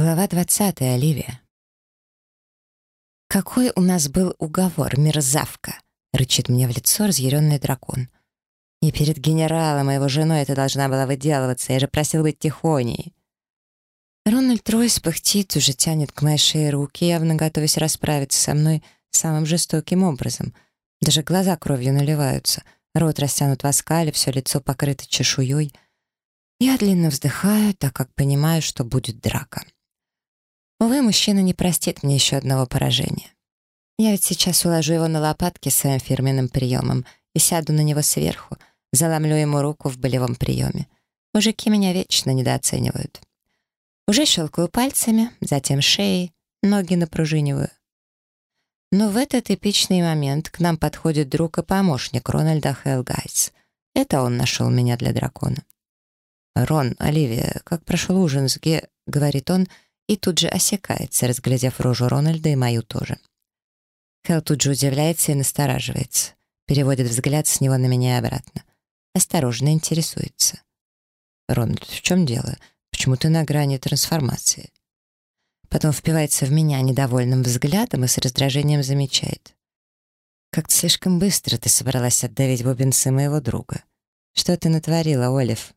Глава 20. Оливия. «Какой у нас был уговор, мерзавка!» — рычит мне в лицо разъяренный дракон. «И перед генералом и его женой ты должна была выделываться, я же просил быть тихоней!» Рональд Ройс пыхтит, уже тянет к моей шее руки, явно готовясь расправиться со мной самым жестоким образом. Даже глаза кровью наливаются, рот растянут в оскале, все лицо покрыто чешуей. Я длинно вздыхаю, так как понимаю, что будет драка. Увы, мужчина не простит мне еще одного поражения. Я ведь сейчас уложу его на лопатки своим фирменным приемом и сяду на него сверху, заломлю ему руку в болевом приеме. Мужики меня вечно недооценивают. Уже щелкаю пальцами, затем шеей, ноги напружиниваю. Но в этот эпичный момент к нам подходит друг и помощник Рональда Хелгайс. Это он нашел меня для дракона. «Рон, Оливия, как прошел ужин с Ге...» — говорит он — и тут же осекается, разглядев рожу Рональда и мою тоже. Хелл тут же удивляется и настораживается, переводит взгляд с него на меня и обратно. Осторожно интересуется. «Рональд, в чем дело? Почему ты на грани трансформации?» Потом впивается в меня недовольным взглядом и с раздражением замечает. «Как-то слишком быстро ты собралась отдавить бубенцы моего друга. Что ты натворила, Олив?»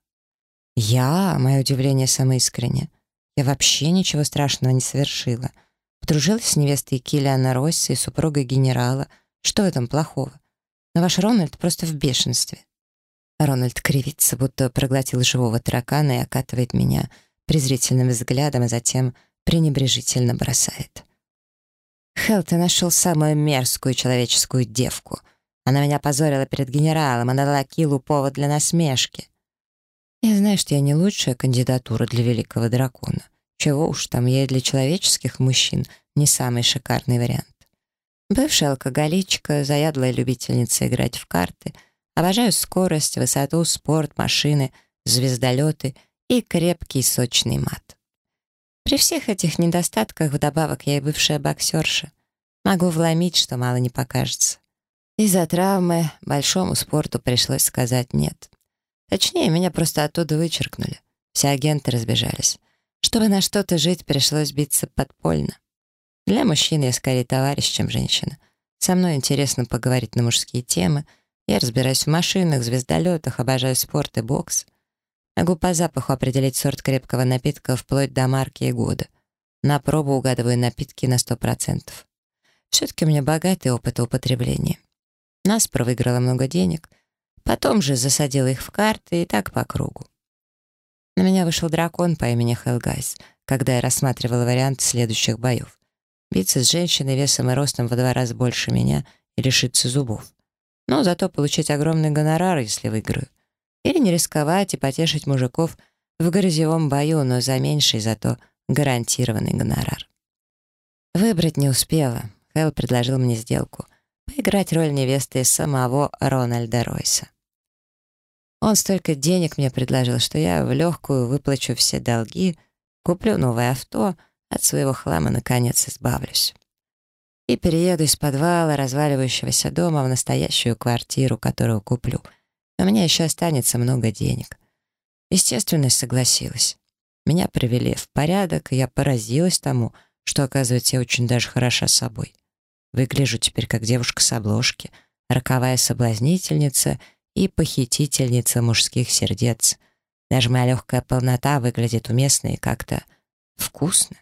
«Я?» — мое удивление самоискренне. Я вообще ничего страшного не совершила. Подружилась с невестой Киллиана Росси и супругой генерала. Что в этом плохого? Но ваш Рональд просто в бешенстве. Рональд кривится, будто проглотил живого таракана и окатывает меня презрительным взглядом, а затем пренебрежительно бросает. «Хелл, ты нашел самую мерзкую человеческую девку. Она меня позорила перед генералом, она дала Киллу повод для насмешки. Я знаю, что я не лучшая кандидатура для великого дракона. Чего уж там, я и для человеческих мужчин не самый шикарный вариант. Бывшая алкоголичка, заядлая любительница играть в карты, обожаю скорость, высоту, спорт, машины, звездолеты и крепкий сочный мат. При всех этих недостатках вдобавок я и бывшая боксерша. Могу вломить, что мало не покажется. Из-за травмы большому спорту пришлось сказать «нет». Точнее, меня просто оттуда вычеркнули. Все агенты разбежались. Чтобы на что-то жить, пришлось биться подпольно. Для мужчин я скорее товарищ, чем женщина. Со мной интересно поговорить на мужские темы. Я разбираюсь в машинах, звездолетах, обожаю спорт и бокс. Могу по запаху определить сорт крепкого напитка вплоть до марки и года. На пробу угадываю напитки на 100%. Все-таки у меня богатый опыт употребления. Нас выиграла много денег — Потом же засадил их в карты и так по кругу. На меня вышел дракон по имени Хелгайс, когда я рассматривала вариант следующих боев. Биться с женщиной весом и ростом в два раза больше меня и лишиться зубов. Но зато получить огромный гонорар, если выиграю. Или не рисковать и потешить мужиков в грязевом бою, но за меньший зато гарантированный гонорар. Выбрать не успела. Хелл предложил мне сделку поиграть роль невесты самого Рональда Ройса. Он столько денег мне предложил, что я в легкую выплачу все долги, куплю новое авто, от своего хлама наконец избавлюсь. И перееду из подвала разваливающегося дома в настоящую квартиру, которую куплю. У меня еще останется много денег. Естественно, согласилась. Меня привели в порядок, и я поразилась тому, что, оказывается, я очень даже хороша собой. Выгляжу теперь как девушка с обложки, роковая соблазнительница и похитительница мужских сердец. Даже моя легкая полнота выглядит уместно и как-то вкусно.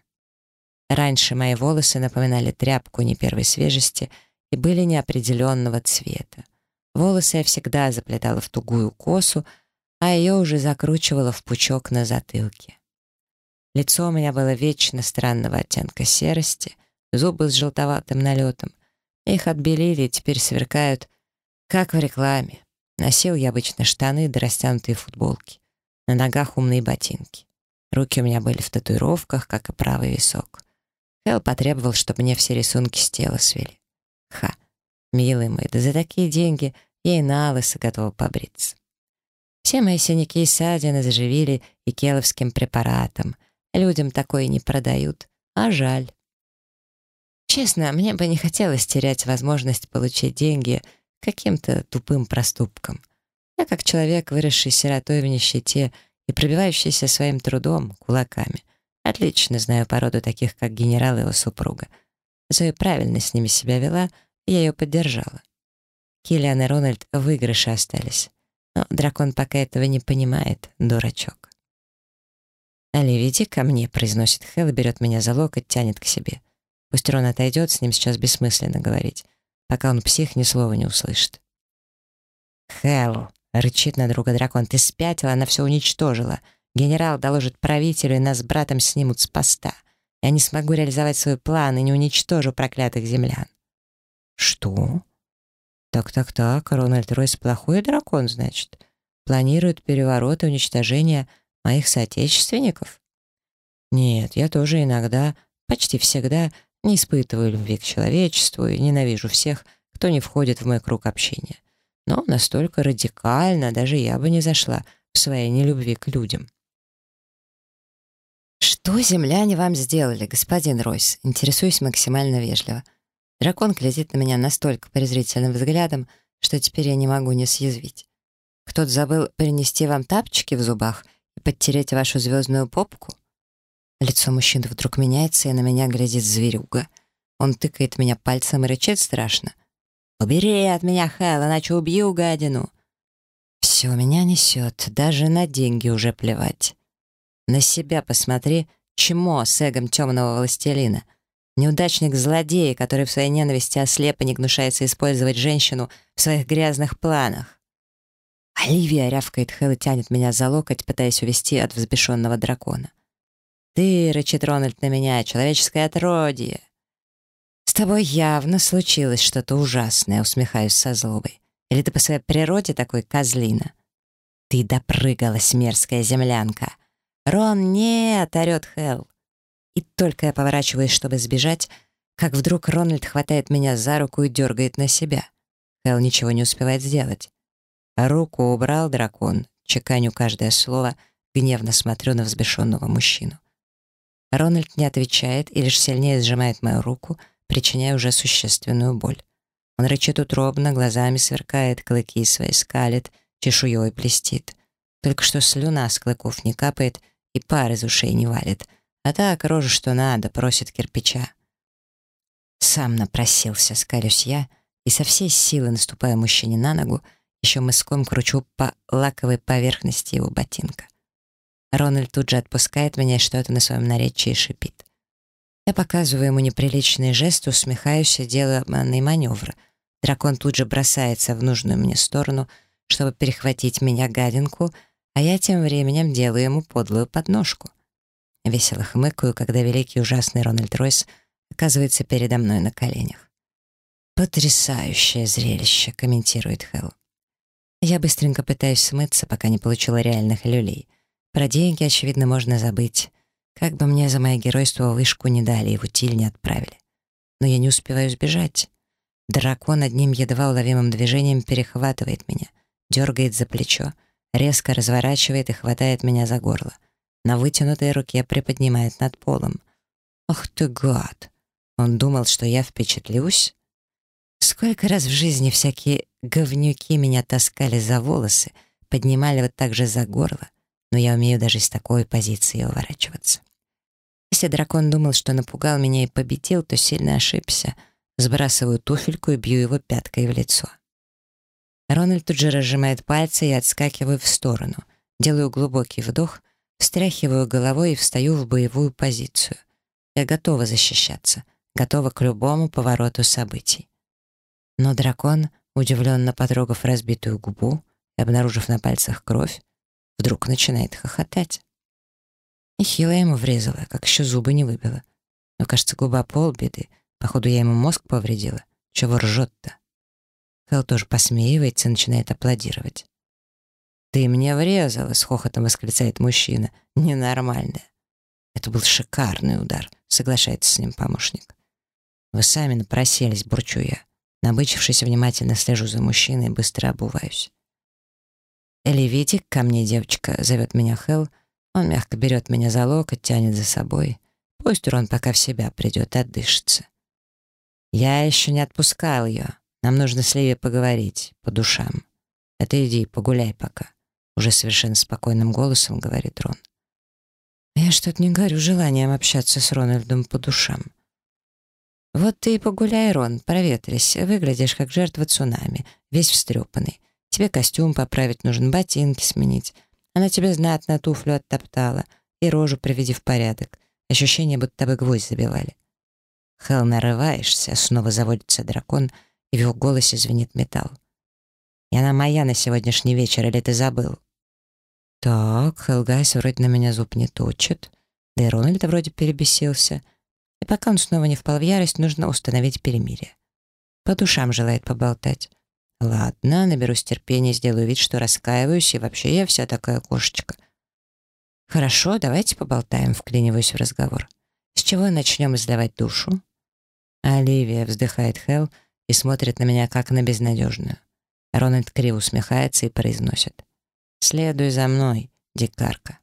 Раньше мои волосы напоминали тряпку не первой свежести и были неопределенного цвета. Волосы я всегда заплетала в тугую косу, а ее уже закручивала в пучок на затылке. Лицо у меня было вечно странного оттенка серости — зубы с желтоватым налетом. Их отбелили и теперь сверкают, как в рекламе. Носил я обычно штаны да растянутые футболки. На ногах умные ботинки. Руки у меня были в татуировках, как и правый висок. Хелл потребовал, чтобы мне все рисунки с тела свели. Ха, милый мой, да за такие деньги я и на лысо готова побриться. Все мои синяки и ссадины заживили и келовским препаратом. Людям такое не продают, а жаль. Честно, мне бы не хотелось терять возможность получить деньги каким-то тупым проступком. Я как человек, выросший сиротой в нищете и пробивающийся своим трудом, кулаками, отлично знаю породу таких, как генерал и его супруга. Зоя правильно с ними себя вела, и я ее поддержала. Киллиан и Рональд в выигрыше остались. Но дракон пока этого не понимает, дурачок. «Али, иди ко мне», — произносит Хелл берет меня за локоть, тянет к себе. Пусть Рон отойдет, с ним сейчас бессмысленно говорить, пока он псих ни слова не услышит. «Хелл», — рычит на друга дракон, — «ты спятила, она все уничтожила. Генерал доложит правителю, и нас с братом снимут с поста. Я не смогу реализовать свой план и не уничтожу проклятых землян». «Что?» «Так-так-так, Рональд Ройс плохой дракон, значит? Планирует переворот и уничтожение моих соотечественников?» «Нет, я тоже иногда, почти всегда, не испытываю любви к человечеству и ненавижу всех, кто не входит в мой круг общения. Но настолько радикально даже я бы не зашла в своей нелюбви к людям». «Что земляне вам сделали, господин Ройс?» Интересуюсь максимально вежливо. Дракон глядит на меня настолько презрительным взглядом, что теперь я не могу не съязвить. Кто-то забыл принести вам тапочки в зубах и подтереть вашу звездную попку? Лицо мужчины вдруг меняется, и на меня глядит зверюга. Он тыкает меня пальцем и рычит страшно. «Убери от меня, Хэл, иначе убью гадину!» Все меня несет, даже на деньги уже плевать. На себя посмотри, чмо с эгом темного властелина — Неудачник-злодей, который в своей ненависти ослеп и не гнушается использовать женщину в своих грязных планах. Оливия рявкает Хэл и тянет меня за локоть, пытаясь увести от взбешенного дракона. «Ты, — рычит на меня, — человеческое отродье!» «С тобой явно случилось что-то ужасное», — усмехаюсь со злобой. «Или ты по своей природе такой козлина?» «Ты допрыгалась, мерзкая землянка!» «Рон, нет!» — орёт Хелл. И только я поворачиваюсь, чтобы сбежать, как вдруг Рональд хватает меня за руку и дергает на себя. Хелл ничего не успевает сделать. Руку убрал дракон, чеканю каждое слово, гневно смотрю на взбешенного мужчину. Рональд не отвечает и лишь сильнее сжимает мою руку, причиняя уже существенную боль. Он рычит утробно, глазами сверкает, клыки свои скалит, чешуей блестит. Только что слюна с клыков не капает и пар из ушей не валит — а так, рожа что надо, просит кирпича. Сам напросился, скалюсь я, и со всей силы наступая мужчине на ногу, еще мыском кручу по лаковой поверхности его ботинка. Рональд тут же отпускает меня что-то на своем наречии шипит. Я показываю ему неприличный жест, усмехаюсь и делаю обманный маневр. Дракон тут же бросается в нужную мне сторону, чтобы перехватить меня гадинку, а я тем временем делаю ему подлую подножку. Весело хмыкаю, когда великий ужасный Рональд Ройс оказывается передо мной на коленях. «Потрясающее зрелище», — комментирует Хелл. Я быстренько пытаюсь смыться, пока не получила реальных люлей. Про деньги, очевидно, можно забыть. Как бы мне за мое геройство вышку не дали и в утиль не отправили. Но я не успеваю сбежать. Дракон одним едва уловимым движением перехватывает меня, дергает за плечо, резко разворачивает и хватает меня за горло — на вытянутой руке приподнимает над полом. «Ах ты гад! Он думал, что я впечатлюсь?» Сколько раз в жизни всякие говнюки меня таскали за волосы, поднимали вот так же за горло, но я умею даже из такой позиции уворачиваться. Если дракон думал, что напугал меня и победил, то сильно ошибся. Сбрасываю туфельку и бью его пяткой в лицо. Рональд тут же разжимает пальцы и отскакиваю в сторону. Делаю глубокий вдох, Встряхиваю головой и встаю в боевую позицию. Я готова защищаться, готова к любому повороту событий. Но дракон, удивленно потрогав разбитую губу и обнаружив на пальцах кровь, вдруг начинает хохотать. И хило ему врезала, как еще зубы не выбила. Но, кажется, губа полбеды. Походу, я ему мозг повредила. Чего ржет-то? Хелл тоже посмеивается и начинает аплодировать. «Ты мне врезала!» — с хохотом восклицает мужчина. «Ненормальная!» «Это был шикарный удар», — соглашается с ним помощник. «Вы сами напросились», — бурчу я. Набычившись, внимательно слежу за мужчиной и быстро обуваюсь. «Эли, веди ко мне, девочка», — зовет меня Хелл. Он мягко берет меня за локоть, тянет за собой. Пусть Рон пока в себя придет, отдышится. Я еще не отпускал ее. Нам нужно с Ливи поговорить, по душам. Это иди, погуляй пока. Уже совершенно спокойным голосом говорит Рон. Я что-то не говорю желанием общаться с Рональдом по душам. Вот ты и погуляй, Рон, проветрись, выглядишь как жертва цунами, весь встрепанный. Тебе костюм поправить нужен, ботинки сменить. Она тебе знатно туфлю оттоптала и рожу приведи в порядок. Ощущение, будто бы гвоздь забивали. Хелл, нарываешься, снова заводится дракон, и в его голосе звенит металл. И она моя на сегодняшний вечер, или ты забыл? Так, Хелгайс вроде на меня зуб не точит. Да и Рональд вроде перебесился. И пока он снова не впал в ярость, нужно установить перемирие. По душам желает поболтать. Ладно, наберусь терпения, сделаю вид, что раскаиваюсь, и вообще я вся такая кошечка. Хорошо, давайте поболтаем, вклиниваюсь в разговор. С чего начнем изливать душу? Оливия вздыхает Хелл и смотрит на меня, как на безнадежную. Рональд криво усмехается и произносит. «Следуй за мной, дикарка».